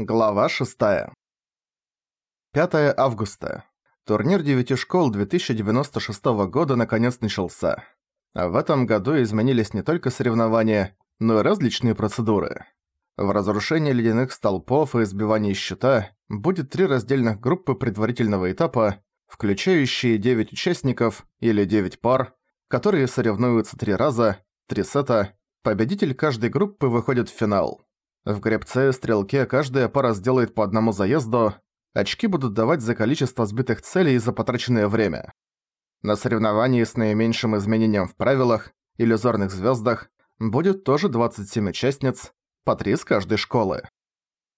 Глава 6. 5 августа. Турнир девяти школ 2096 года наконец начался. А в этом году изменились не только соревнования, но и различные процедуры. В разрушении ледяных столпов и избивании щита будет три раздельных группы предварительного этапа, включающие 9 участников или 9 пар, которые соревнуются три раза, три сета. Победитель каждой группы выходит в финал. В гребце и стрелке каждая пара сделает по одному заезду, очки будут давать за количество сбитых целей и за потраченное время. На соревновании с наименьшим изменением в правилах, иллюзорных звездах, будет тоже 27 участниц, по 3 с каждой школы.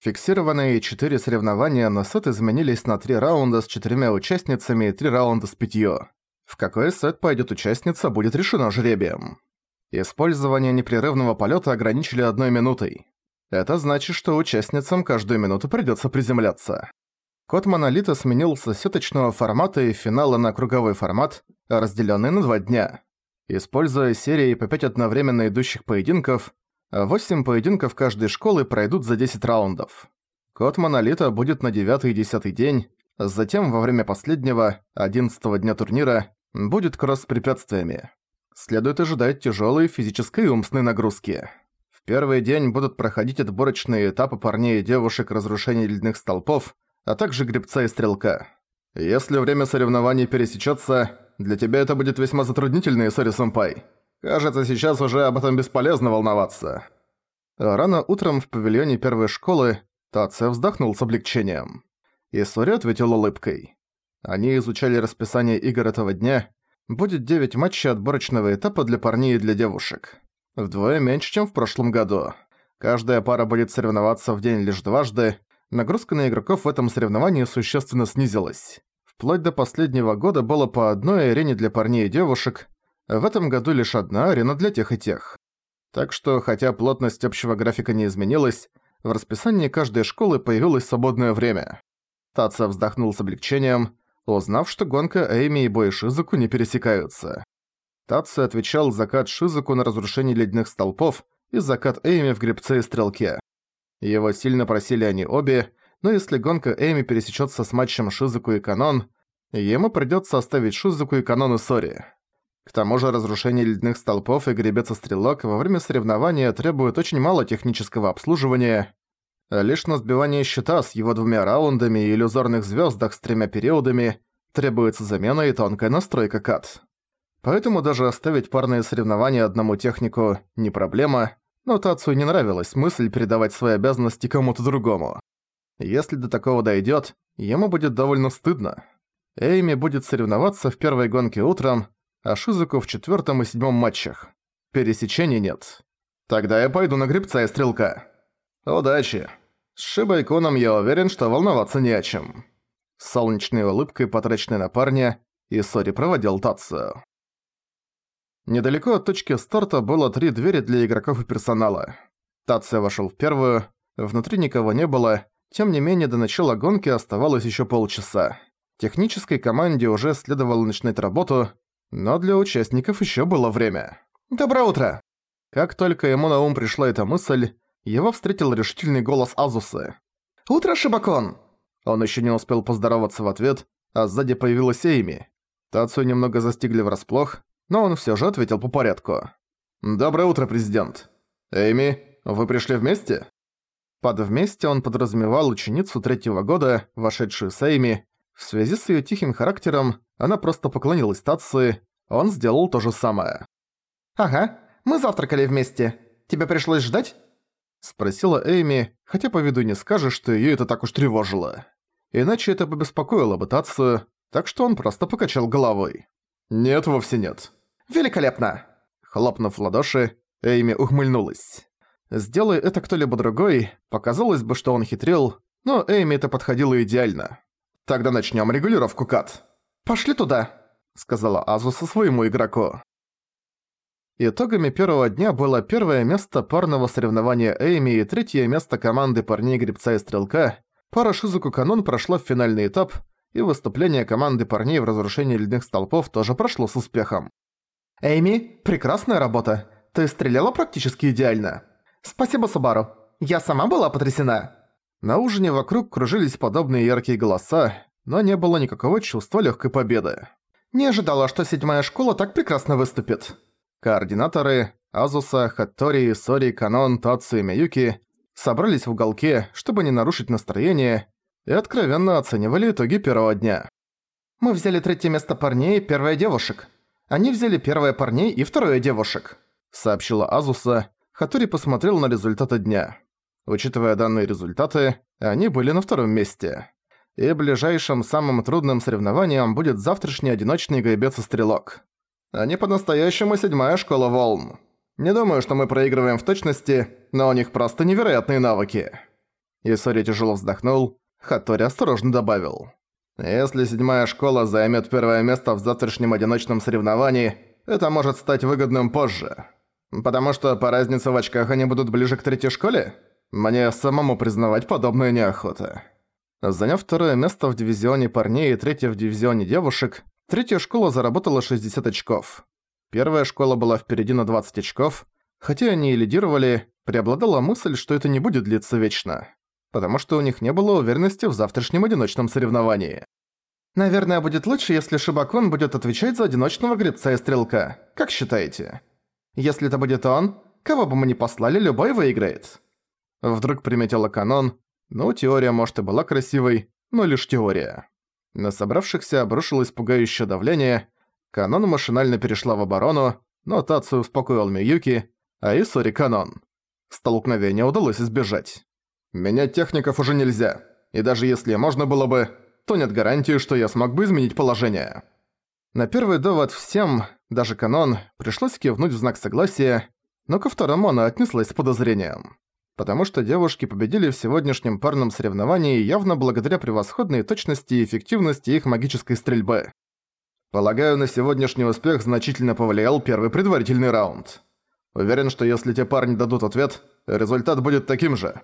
Фиксированные 4 соревнования на сет изменились на 3 раунда с 4 участницами и 3 раунда с 5. В какой сет пойдет участница, будет решено жребием. Использование непрерывного полета ограничили одной минутой. Это значит, что участницам каждую минуту придётся приземляться. Код Монолита сменился с сеточного формата и финала на круговой формат, разделённый на два дня. Используя серии по 5 одновременно идущих поединков, 8 поединков каждой школы пройдут за 10 раундов. Код Монолита будет на 9 и 10 день, затем во время последнего, 11 дня турнира, будет кросс с препятствиями. Следует ожидать тяжёлой физической и умственной нагрузки первый день будут проходить отборочные этапы парней и девушек разрушения ледяных столпов, а также гребца и стрелка. Если время соревнований пересечется, для тебя это будет весьма затруднительно, Исори-сэмпай. Кажется, сейчас уже об этом бесполезно волноваться. Рано утром в павильоне первой школы Тация вздохнул с облегчением. Исори ответил улыбкой. Они изучали расписание игр этого дня. Будет 9 матчей отборочного этапа для парней и для девушек. Вдвое меньше, чем в прошлом году. Каждая пара будет соревноваться в день лишь дважды. Нагрузка на игроков в этом соревновании существенно снизилась. Вплоть до последнего года было по одной арене для парней и девушек. В этом году лишь одна арена для тех и тех. Так что, хотя плотность общего графика не изменилась, в расписании каждой школы появилось свободное время. Тацуя вздохнул с облегчением, узнав, что гонка Эйми и бой Шизуку не пересекаются. Тацуя отвечал за CAD Шизуку на разрушение ледяных столпов и за CAD Эйми в гребце и стрелке. Его сильно просили они обе, но если гонка Эйми пересечется с матчем Шизуку и Канон, ему придется оставить Шизуку и Канон Исори. К тому же разрушение ледяных столпов и гребец и стрелок во время соревнования требуют очень мало технического обслуживания. Лишь на сбивание щита с его двумя раундами и иллюзорных звездах с тремя периодами требуется замена и тонкая настройка кат. Поэтому даже оставить парные соревнования одному технику не проблема, но Тацу не нравилась мысль передавать свои обязанности кому-то другому. Если до такого дойдёт, ему будет довольно стыдно. Эйми будет соревноваться в первой гонке утром, а Шизуку в четвёртом и седьмом матчах. Пересечений нет. Тогда я пойду на грибца и стрелка. Удачи. С Шибой Куном я уверен, что волноваться не о чем. С солнечной улыбкой, потраченной на парня, Исори проводил Тацию. Недалеко от точки старта было три двери для игроков и персонала. Тация вошел в первую, внутри никого не было, тем не менее до начала гонки оставалось еще полчаса. Технической команде уже следовало начинать работу, но для участников еще было время. «Доброе утро!» Как только ему на ум пришла эта мысль, его встретил решительный голос Азусы. «Утро, Шибакон!» Он еще не успел поздороваться в ответ, а сзади появилась Эйми. Тацию немного застигли врасплох, но он всё же ответил по порядку. «Доброе утро, президент. Эйми, вы пришли вместе?» Под «вместе» он подразумевал ученицу третьего года, вошедшую с Эйми. В связи с её тихим характером, она просто поклонилась Татсу, он сделал то же самое. «Ага, мы завтракали вместе. Тебя пришлось ждать?» Спросила Эйми, хотя по виду не скажешь, что её это так уж тревожило. Иначе это бы беспокоило бы Татсу, так что он просто покачал головой. «Нет, вовсе нет. «Великолепно!» Хлопнув в ладоши, Эйми ухмыльнулась. Сделай это кто-либо другой, показалось бы, что он хитрил, но Эйми это подходило идеально. «Тогда начнем регулировку, Кат». «Пошли туда», — сказала Азуса своему игроку. Итогами первого дня было первое место парного соревнования Эйми и третье место команды парней Гребца и Стрелка. Пара Шизуку Канон прошла в финальный этап, и выступление команды парней в разрушении ледяных столпов тоже прошло с успехом. «Эйми, прекрасная работа. Ты стреляла практически идеально. Спасибо, Субару. Я сама была потрясена». На ужине вокруг кружились подобные яркие голоса, но не было никакого чувства легкой победы. «Не ожидала, что седьмая школа так прекрасно выступит». Координаторы Азуса, Хаттори, Сори, Канон, Тацуя и Миюки собрались в уголке, чтобы не нарушить настроение, и откровенно оценивали итоги первого дня. «Мы взяли третье место парней и первое девушек. Они взяли первое парней и второе девушек», — сообщила Азуса. Хатори посмотрел на результаты дня. Учитывая данные результаты, они были на втором месте. И ближайшим самым трудным соревнованием будет завтрашний одиночный гайбец и стрелок. Они по-настоящему седьмая школа волн. Не думаю, что мы проигрываем в точности, но у них просто невероятные навыки. Исори тяжело вздохнул, Хатори осторожно добавил. Если седьмая школа займет первое место в завтрашнем одиночном соревновании, это может стать выгодным позже. Потому что по разнице в очках они будут ближе к третьей школе? Мне самому признавать подобную неохота. Заняв второе место в дивизионе парней и третье в дивизионе девушек, третья школа заработала 60 очков. Первая школа была впереди на 20 очков. Хотя они и лидировали, преобладала мысль, что это не будет длиться вечно. Потому что у них не было уверенности в завтрашнем одиночном соревновании. «Наверное, будет лучше, если Шибакон будет отвечать за одиночного гребца и стрелка. Как считаете? Если это будет он, кого бы мы ни послали, любой выиграет». Вдруг приметила канон. Ну, теория, может, и была красивой, но лишь теория. На собравшихся обрушилось пугающее давление, Канон машинально перешла в оборону, но Тацу успокоил Миюки, а Исори Канон. Столкновения удалось избежать. Менять техников уже нельзя, и даже если можно было бы, то нет гарантии, что я смог бы изменить положение. На первый довод всем, даже Канон, пришлось кивнуть в знак согласия, но ко второму она отнеслась с подозрением. Потому что девушки победили в сегодняшнем парном соревновании явно благодаря превосходной точности и эффективности их магической стрельбы. Полагаю, на сегодняшний успех значительно повлиял первый предварительный раунд. Уверен, что если те парни дадут ответ, результат будет таким же.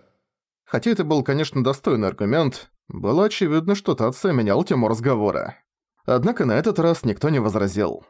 Хотя это был, конечно, достойный аргумент, было очевидно, что Тация менял тему разговора. Однако на этот раз никто не возразил.